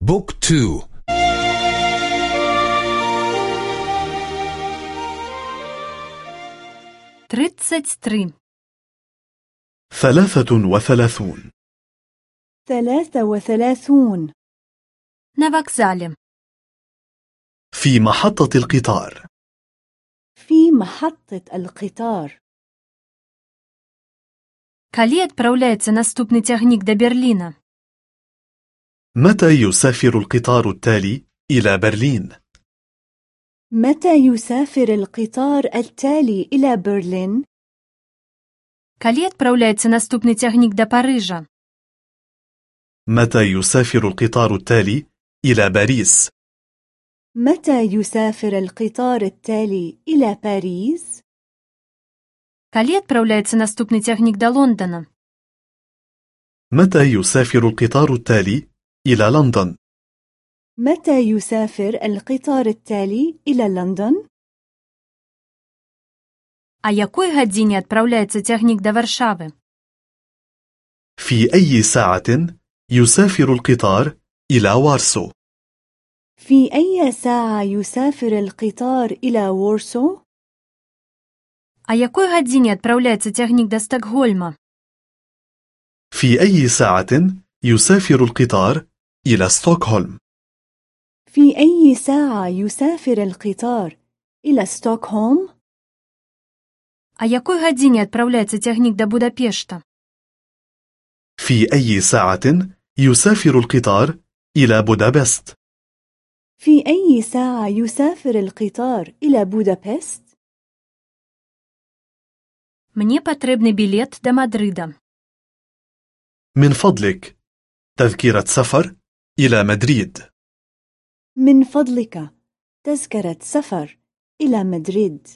بوك تو тридцать три ثلاثة وثلاثون ثلاثة وثلاثون на вокзале في محطة القطار في محطة القطار калі адпраўляецца наступны цягнік да Берліна متى يسافر القطار التالي إلى برلين؟ متى يسافر القطار التالي إلى برلين؟ калі адпраўляецца наступны цягнік да Парыжа متى يسافر القطار التالي إلى باريس؟ متى يسافر القطار التالي إلى باريس؟ калі адпраўляецца наступны цягнік да Лондона متى يسافر القطار التالي إلى لندن؟ متى يسافر القطار التالي إلى لندن؟ а якой гадзіне адпраўляецца цягнік да Варшавы في أي ساعة يسافر القطار إلى وارسو؟ في أي ساعة يسافر القطار إلى وورسو؟ а якой гадзіне адпраўляецца цягнік да Стакгольма في أي ساعة يسافر القطار إلى ستوكهولم؟ في أي ساعة يسافر القطار إلى ستوكهولم؟ а якой гадзіне адпраўляецца цягнік да Будапешта في أي ساعة يسافر القطار إلى بودابست؟ في أي ساعة يسافر القطار إلى بودابست؟ мне патрэбны білет да Мадрыда من فضلك تذكرة سفر إلى مدريد من فضلك تذكرة سفر إلى مدريد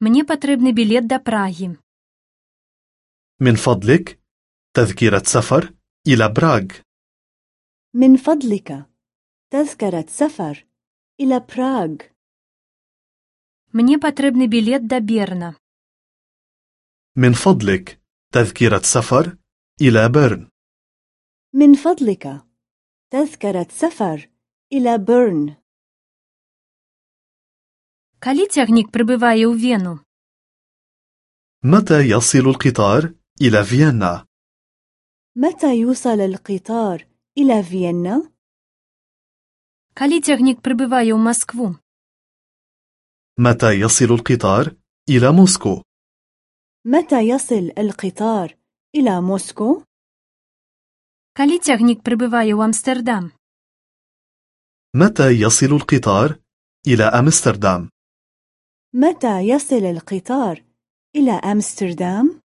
мне патрэбны білет да Прагі من فضلك تذكرة سفر إلى براغ من فضلك تذكرة سفر إلى براغ мне патрэбны білет да Берна من فضلك تذكرة سفر إلى بيرن من فضلك تذكرة سفر إلى بيرن калі цягнік прыбывае ў Вену متى يصل القطار إلى فيينا؟ متى يوصل القطار إلى فيينا؟ калі цягнік прыбывае ў Маскву متى يصل القطار إلى موسكو؟ متى يصل القطار إلى موسكو؟ калі цягнік прыбывае ў Амстэрдам متى يصل القطار إلى أمستردام؟ متى يصل القطار إلى أمستردام؟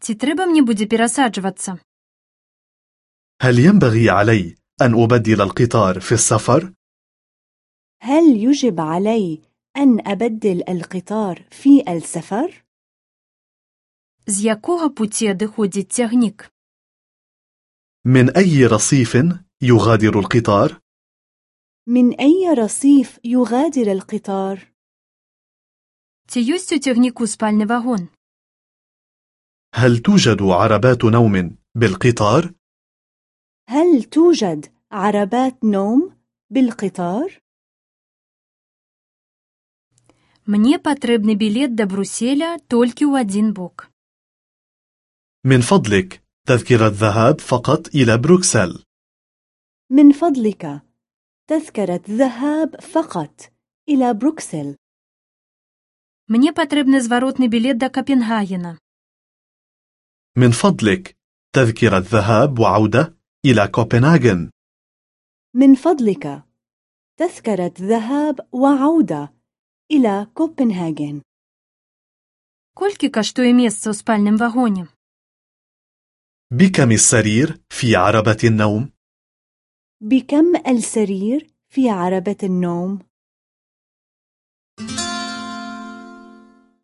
ці трэба мне будзе перасаджвацца هل ينبغي علي أن أبدل القطار في السفر؟ هل يجب علي أن أبدل القطار في السفر؟ з якога пуці адыходзіць цягнік من أي رصيف يغادر القطار؟ من أي رصيف يغادر القطار؟ ці ёсць у цягніку спальны вагон هل توجد عربات نوم بالقطار؟ هل توجد عربات نوم بالقطار؟ мне патрэбны білет да Бруселя толькі ў адзін бок من فضلك تذكرة ذهاب فقط إلى بروكسل من فضلك تذكرة ذهاب فقط إلى بروكسل мне патрэбны зваротны білет да Капенгагена من فضلك تذكرة ذهاب وعودة إلى كوبنهاجن من فضلك تذكرة ذهاب وعودة إلى كوبنهاجن колькі каштуе месца ў спальным вагоне بكم السرير في عربة النوم؟ بكم السرير في عربة النوم؟